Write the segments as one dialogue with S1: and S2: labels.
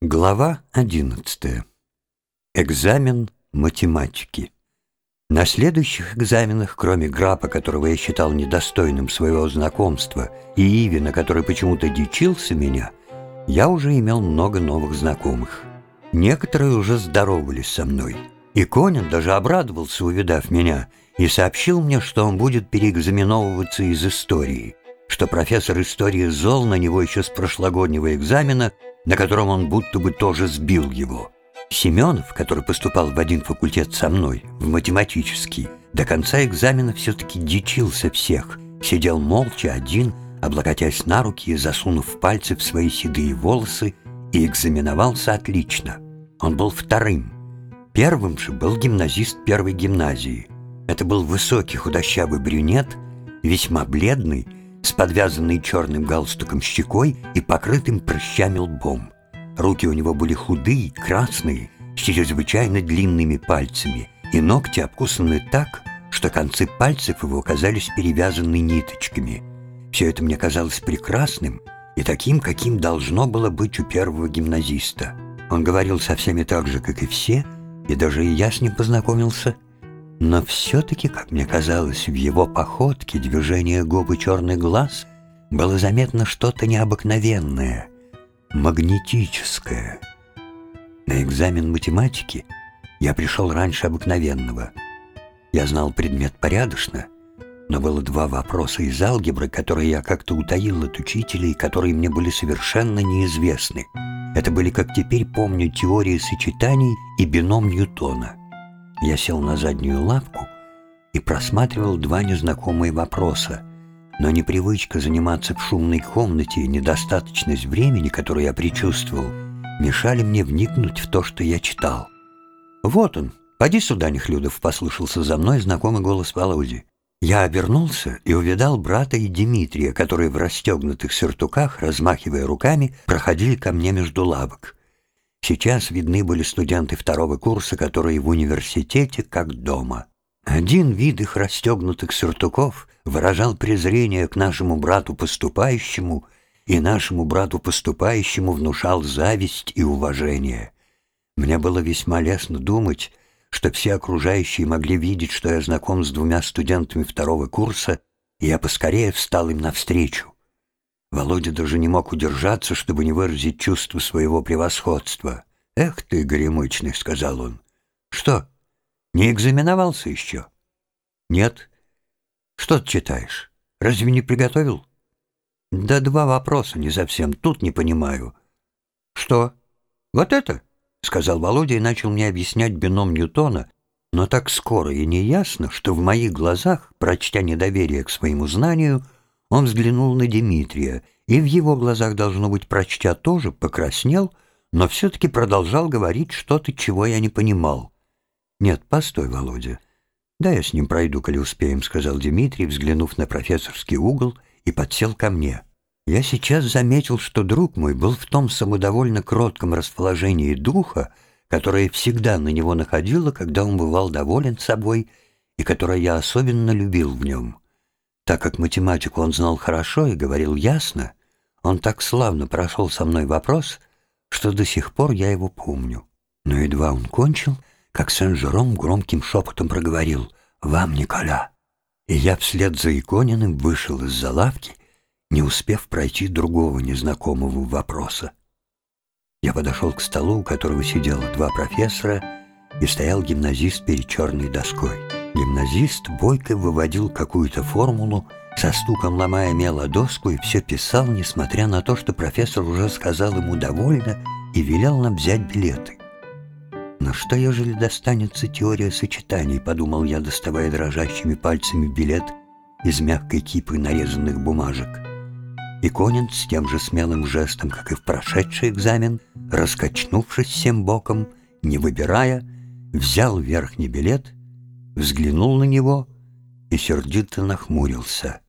S1: Глава 11. Экзамен математики. На следующих экзаменах, кроме Грапа, которого я считал недостойным своего знакомства, и Ивина, который почему-то дичился меня, я уже имел много новых знакомых. Некоторые уже здоровались со мной. И Конин даже обрадовался, увидав меня, и сообщил мне, что он будет переэкзаменовываться из истории, что профессор истории зол на него еще с прошлогоднего экзамена – на котором он будто бы тоже сбил его. Семенов, который поступал в один факультет со мной, в математический, до конца экзамена все-таки дичился всех, сидел молча один, облокотясь на руки и засунув пальцы в свои седые волосы, и экзаменовался отлично. Он был вторым. Первым же был гимназист первой гимназии. Это был высокий худощавый брюнет, весьма бледный, с подвязанной черным галстуком щекой и покрытым прыщами лбом. Руки у него были худые, красные, с чрезвычайно длинными пальцами, и ногти обкусаны так, что концы пальцев его казались перевязаны ниточками. Все это мне казалось прекрасным и таким, каким должно было быть у первого гимназиста. Он говорил со всеми так же, как и все, и даже и я с ним познакомился – но все-таки, как мне казалось, в его походке, движение губы черный глаз было заметно что-то необыкновенное, магнетическое. На экзамен математики я пришел раньше обыкновенного. Я знал предмет порядочно, но было два вопроса из алгебры, которые я как-то утаил от учителей, которые мне были совершенно неизвестны. Это были, как теперь помню, теории сочетаний и бином Ньютона. Я сел на заднюю лавку и просматривал два незнакомые вопроса, но непривычка заниматься в шумной комнате и недостаточность времени, которое я предчувствовал, мешали мне вникнуть в то, что я читал. «Вот он! Поди сюда, Нехлюдов!» — послышался за мной знакомый голос Володи. Я обернулся и увидал брата и Дмитрия, которые в расстегнутых сюртуках, размахивая руками, проходили ко мне между лавок. Сейчас видны были студенты второго курса, которые в университете как дома. Один вид их расстегнутых сюртуков выражал презрение к нашему брату поступающему, и нашему брату поступающему внушал зависть и уважение. Мне было весьма лестно думать, что все окружающие могли видеть, что я знаком с двумя студентами второго курса, и я поскорее встал им навстречу. Володя даже не мог удержаться, чтобы не выразить чувство своего превосходства. «Эх ты, горемычный», — сказал он. «Что, не экзаменовался еще?» «Нет». «Что ты читаешь? Разве не приготовил?» «Да два вопроса не совсем, тут не понимаю». «Что? Вот это?» — сказал Володя и начал мне объяснять бином Ньютона, но так скоро и неясно, что в моих глазах, прочтя недоверие к своему знанию, — он взглянул на Дмитрия, и в его глазах, должно быть, прочтя тоже, покраснел, но все-таки продолжал говорить что-то, чего я не понимал. «Нет, постой, Володя. Да я с ним пройду, коли успеем», — сказал Дмитрий, взглянув на профессорский угол, и подсел ко мне. Я сейчас заметил, что друг мой был в том самодовольно кротком расположении духа, которое всегда на него находило, когда он бывал доволен собой, и которое я особенно любил в нем. Так как математику он знал хорошо и говорил ясно, он так славно прошел со мной вопрос, что до сих пор я его помню. Но едва он кончил, как Сен-Жером громким шепотом проговорил «Вам, Николя!» И я вслед за Икониным вышел из-за лавки, не успев пройти другого незнакомого вопроса. Я подошел к столу, у которого сидело два профессора, и стоял гимназист перед черной доской. Гимназист бойко выводил какую-то формулу, со стуком ломая мело доску, и все писал, несмотря на то, что профессор уже сказал ему «довольно» и велел нам взять билеты. «Но что, ежели достанется теория сочетаний?» — подумал я, доставая дрожащими пальцами билет из мягкой кипы нарезанных бумажек. И Конин с тем же смелым жестом, как и в прошедший экзамен, раскачнувшись всем боком, не выбирая, взял верхний билет — взглянул на него и сердито нахмурился.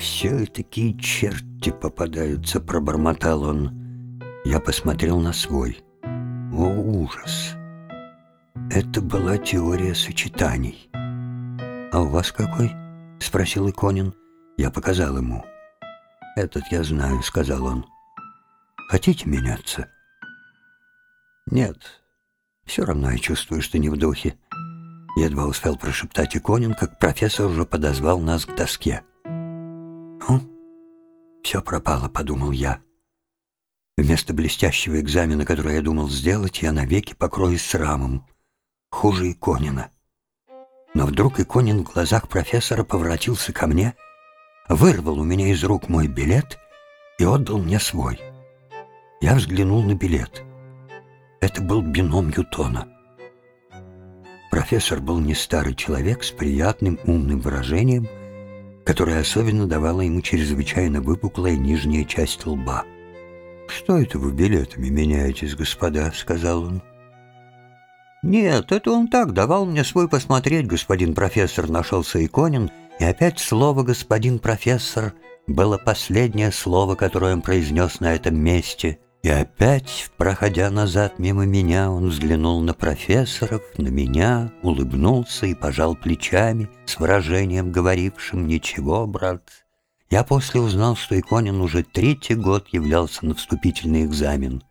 S1: «Все такие черти попадаются», — пробормотал он. Я посмотрел на свой. О, ужас! Это была теория сочетаний. «А у вас какой?» — спросил Иконин. Я показал ему. «Этот я знаю», — сказал он. «Хотите меняться?» Нет, все равно я чувствую, что не в духе. Едва успел прошептать Иконин, как профессор уже подозвал нас к доске. «Ну, все пропало», — подумал я. Вместо блестящего экзамена, который я думал сделать, я навеки покроюсь срамом. Хуже Иконина. Но вдруг Иконин в глазах профессора поворотился ко мне, вырвал у меня из рук мой билет и отдал мне свой. Я взглянул на билет. Это был бином Ньютона. Профессор был не старый человек с приятным умным выражением, которое особенно давало ему чрезвычайно выпуклая нижняя часть лба. «Что это вы билетами меняетесь, господа?» — сказал он. «Нет, это он так, давал мне свой посмотреть, господин профессор», — нашелся Иконин, и опять слово «господин профессор» было последнее слово, которое он произнес на этом месте — и опять, проходя назад мимо меня, он взглянул на профессоров, на меня, улыбнулся и пожал плечами с выражением, говорившим «Ничего, брат». Я после узнал, что Иконин уже третий год являлся на вступительный экзамен.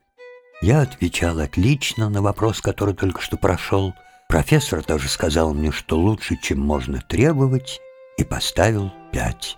S1: Я отвечал отлично на вопрос, который только что прошел. Профессор тоже сказал мне, что лучше, чем можно требовать, и поставил пять.